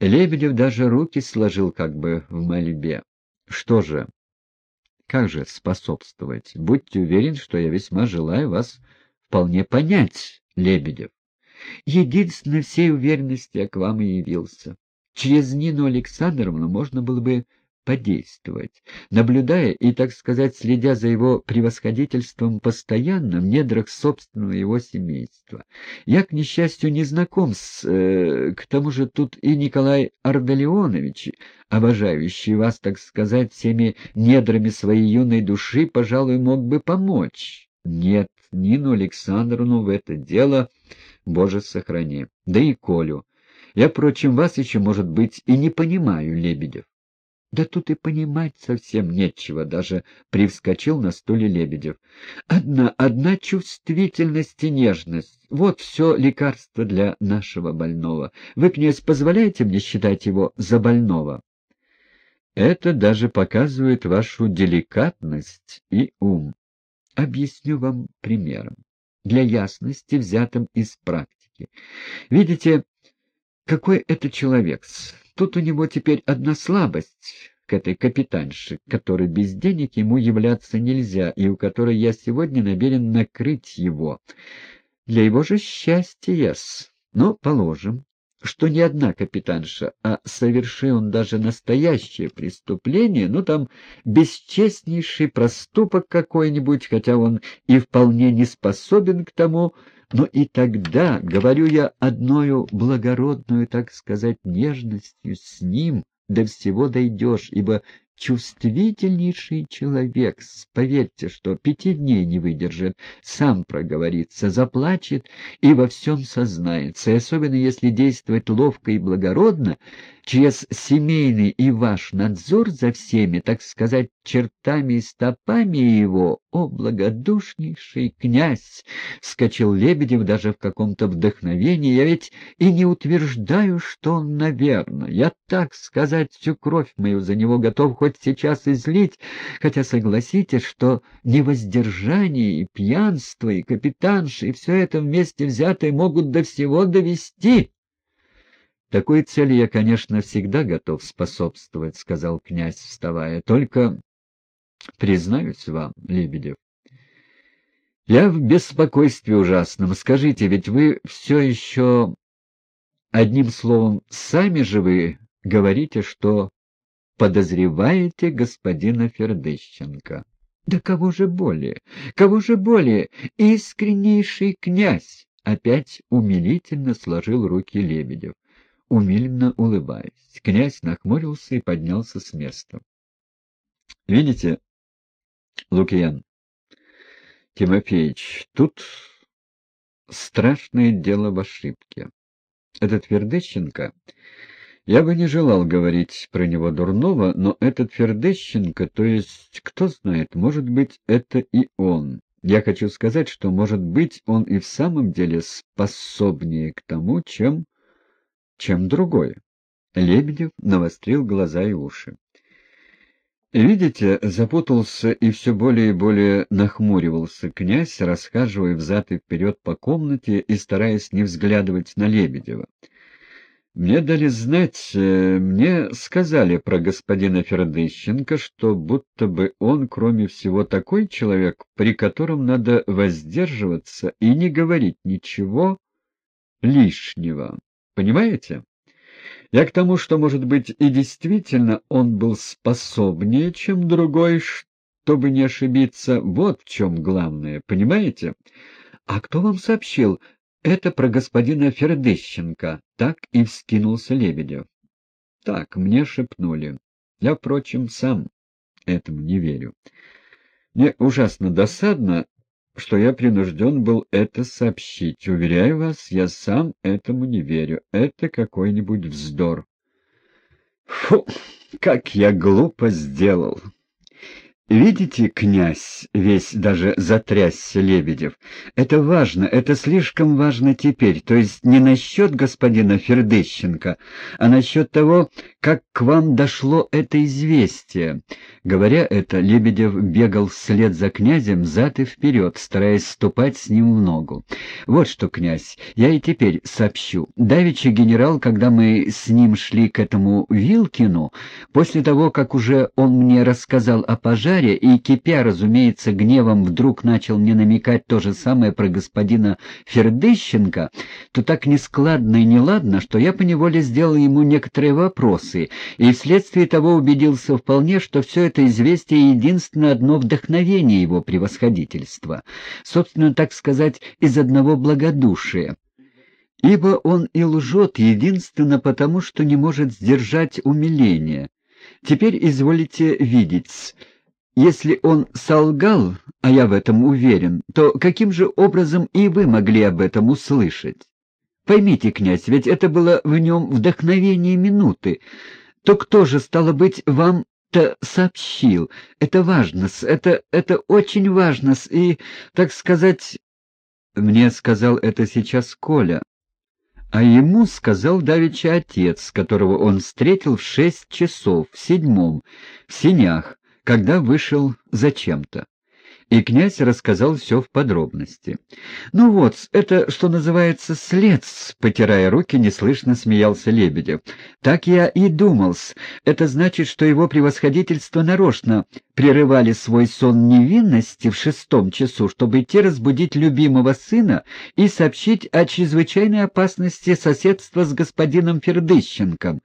Лебедев даже руки сложил как бы в мольбе. Что же, как же способствовать? Будьте уверены, что я весьма желаю вас вполне понять, Лебедев. Единственной всей уверенности я к вам и явился. Через Нину Александровну можно было бы подействовать, наблюдая и, так сказать, следя за его превосходительством постоянно в недрах собственного его семейства. Я, к несчастью, не знаком с... Э, к тому же тут и Николай Ардалионович, обожающий вас, так сказать, всеми недрами своей юной души, пожалуй, мог бы помочь. Нет, Нину Александровну в это дело, Боже, сохрани. Да и Колю. Я, впрочем, вас еще, может быть, и не понимаю, Лебедев. Да тут и понимать совсем нечего, даже привскочил на стуле Лебедев. Одна, одна чувствительность и нежность. Вот все лекарство для нашего больного. Вы, князь, позволяете мне считать его за больного? Это даже показывает вашу деликатность и ум. Объясню вам примером, для ясности, взятым из практики. Видите, какой это человек -с? Тут у него теперь одна слабость к этой капитанше, которой без денег ему являться нельзя, и у которой я сегодня намерен накрыть его. Для его же счастья-с. Но положим, что не одна капитанша, а совершил он даже настоящее преступление, ну там бесчестнейший проступок какой-нибудь, хотя он и вполне не способен к тому, но и тогда, говорю я одною благородную, так сказать, нежностью с ним, до всего дойдешь, ибо чувствительнейший человек, поверьте, что пяти дней не выдержит, сам проговорится, заплачет и во всем сознается, и особенно если действовать ловко и благородно, через семейный и ваш надзор за всеми, так сказать, чертами и стопами его, о, благодушнейший князь! — вскочил Лебедев даже в каком-то вдохновении. Я ведь и не утверждаю, что он, наверно. Я, так сказать, всю кровь мою за него готов хоть сейчас излить, хотя согласитесь, что невоздержание и пьянство, и капитанши, и все это вместе взятые могут до всего довести. Такой цели я, конечно, всегда готов способствовать, — сказал князь, вставая. Только, признаюсь вам, Лебедев, я в беспокойстве ужасном. Скажите, ведь вы все еще, одним словом, сами же вы говорите, что подозреваете господина Фердыщенко. Да кого же более? Кого же более? Искреннейший князь! Опять умилительно сложил руки Лебедев умильно улыбаясь. Князь нахмурился и поднялся с места. — Видите, Лукьян Тимофеевич, тут страшное дело в ошибке. Этот Фердыщенко... Я бы не желал говорить про него дурного, но этот Фердыщенко, то есть, кто знает, может быть, это и он. Я хочу сказать, что, может быть, он и в самом деле способнее к тому, чем чем другое. Лебедев навострил глаза и уши. Видите, запутался и все более и более нахмуривался князь, расхаживая взад и вперед по комнате и стараясь не взглядывать на Лебедева. Мне дали знать, э, мне сказали про господина Фердыщенко, что будто бы он, кроме всего, такой человек, при котором надо воздерживаться и не говорить ничего лишнего. Понимаете? Я к тому, что, может быть, и действительно он был способнее, чем другой, чтобы не ошибиться. Вот в чем главное, понимаете? А кто вам сообщил? Это про господина Фердыщенко. Так и вскинулся Лебедев. Так, мне шепнули. Я, впрочем, сам этому не верю. Мне ужасно досадно, что я принужден был это сообщить. Уверяю вас, я сам этому не верю. Это какой-нибудь вздор. Фу, как я глупо сделал! «Видите, князь?» — весь даже затрясся Лебедев. «Это важно, это слишком важно теперь, то есть не насчет господина Фердыщенко, а насчет того, как к вам дошло это известие». Говоря это, Лебедев бегал вслед за князем зад и вперед, стараясь ступать с ним в ногу. «Вот что, князь, я и теперь сообщу. Давичи генерал, когда мы с ним шли к этому Вилкину, после того, как уже он мне рассказал о пожаре, ударе и, кипя, разумеется, гневом, вдруг начал мне намекать то же самое про господина Фердыщенко, то так нескладно и неладно, что я поневоле сделал ему некоторые вопросы, и вследствие того убедился вполне, что все это известие единственно одно вдохновение его превосходительства, собственно, так сказать, из одного благодушия. Ибо он и лжет единственно потому, что не может сдержать умиление. Теперь изволите видеть, если он солгал, а я в этом уверен, то каким же образом и вы могли об этом услышать? Поймите, князь, ведь это было в нем вдохновение минуты. То кто же, стало быть, вам-то сообщил? Это важно это, это очень важно и, так сказать... Мне сказал это сейчас Коля, а ему сказал давеча отец, которого он встретил в шесть часов, в седьмом, в синях, когда вышел зачем-то. И князь рассказал все в подробности. «Ну вот, это, что называется, след», — потирая руки, неслышно смеялся Лебедев. «Так я и думал. -с. Это значит, что его превосходительство нарочно прерывали свой сон невинности в шестом часу, чтобы идти разбудить любимого сына и сообщить о чрезвычайной опасности соседства с господином Фердыщенком.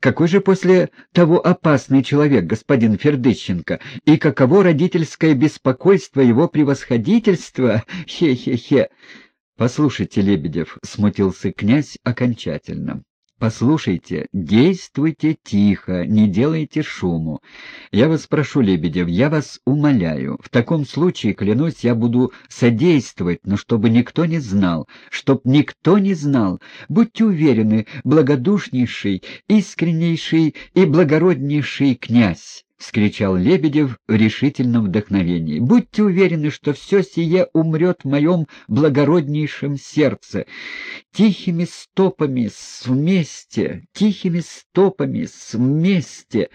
Какой же после того опасный человек господин Фердыщенко, и каково родительское беспокойство его превосходительства? Хе-хе-хе. «Послушайте, Лебедев», — смутился князь окончательно. Послушайте, действуйте тихо, не делайте шуму. Я вас прошу, Лебедев, я вас умоляю. В таком случае, клянусь, я буду содействовать, но чтобы никто не знал, чтоб никто не знал. Будьте уверены, благодушнейший, искреннейший и благороднейший князь. — вскричал Лебедев в решительном вдохновении. «Будьте уверены, что все сие умрет в моем благороднейшем сердце. Тихими стопами вместе, тихими стопами вместе.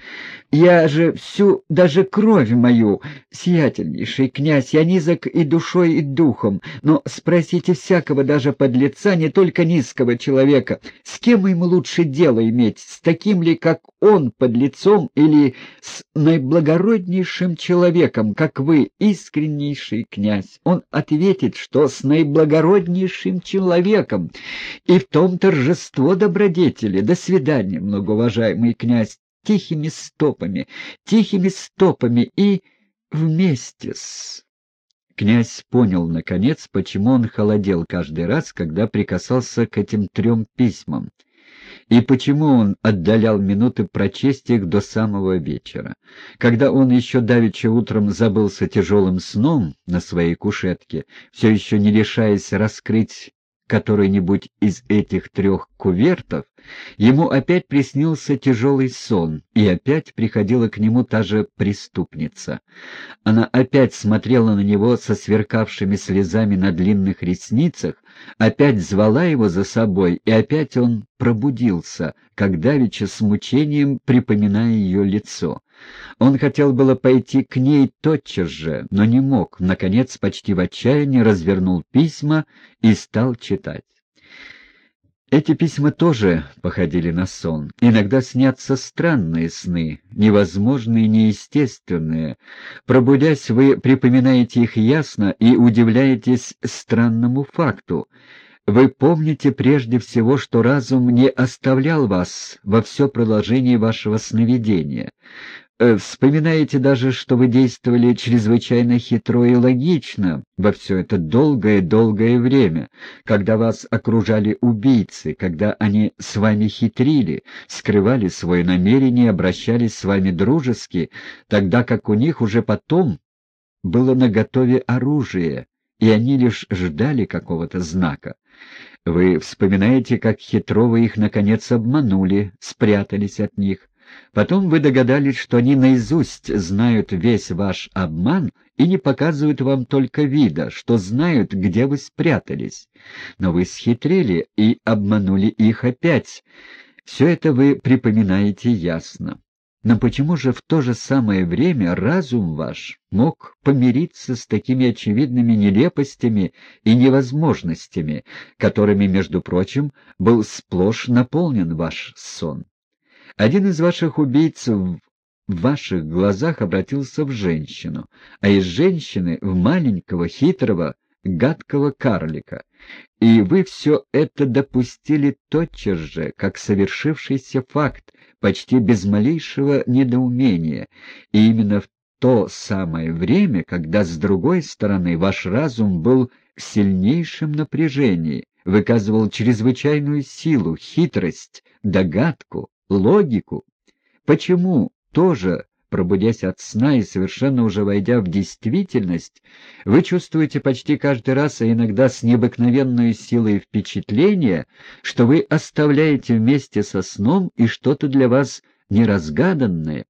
Я же всю, даже кровь мою, сиятельнейший князь, я низок и душой, и духом, но спросите всякого, даже подлеца, не только низкого человека, с кем ему лучше дело иметь, с таким ли, как он, подлецом, или с наиблагороднейшим человеком, как вы, искреннейший князь. Он ответит, что с наиблагороднейшим человеком, и в том торжество добродетели. До свидания, многоуважаемый князь, тихими стопами, тихими стопами и вместе с... Князь понял, наконец, почему он холодел каждый раз, когда прикасался к этим трем письмам и почему он отдалял минуты прочесть их до самого вечера. Когда он еще давеча утром забылся тяжелым сном на своей кушетке, все еще не решаясь раскрыть который-нибудь из этих трех кувертов, ему опять приснился тяжелый сон, и опять приходила к нему та же преступница. Она опять смотрела на него со сверкавшими слезами на длинных ресницах, опять звала его за собой, и опять он пробудился, как давеча с мучением припоминая ее лицо. Он хотел было пойти к ней тотчас же, но не мог, наконец, почти в отчаянии развернул письма и стал читать. Эти письма тоже походили на сон. Иногда снятся странные сны, невозможные, неестественные. Пробудясь, вы припоминаете их ясно и удивляетесь странному факту. Вы помните прежде всего, что разум не оставлял вас во все продолжение вашего сновидения. Э, вспоминаете даже, что вы действовали чрезвычайно хитро и логично во все это долгое-долгое время, когда вас окружали убийцы, когда они с вами хитрили, скрывали свое намерение, обращались с вами дружески, тогда как у них уже потом было наготове оружие, и они лишь ждали какого-то знака. Вы вспоминаете, как хитро вы их, наконец, обманули, спрятались от них, Потом вы догадались, что они наизусть знают весь ваш обман и не показывают вам только вида, что знают, где вы спрятались. Но вы схитрили и обманули их опять. Все это вы припоминаете ясно. Но почему же в то же самое время разум ваш мог помириться с такими очевидными нелепостями и невозможностями, которыми, между прочим, был сплошь наполнен ваш сон? Один из ваших убийц в ваших глазах обратился в женщину, а из женщины в маленького, хитрого, гадкого карлика. И вы все это допустили тотчас же, как совершившийся факт, почти без малейшего недоумения, и именно в то самое время, когда с другой стороны ваш разум был в сильнейшем напряжении, выказывал чрезвычайную силу, хитрость, догадку, логику. Почему тоже пробудясь от сна и совершенно уже войдя в действительность, вы чувствуете почти каждый раз, а иногда с необыкновенной силой впечатления, что вы оставляете вместе со сном и что-то для вас неразгаданное,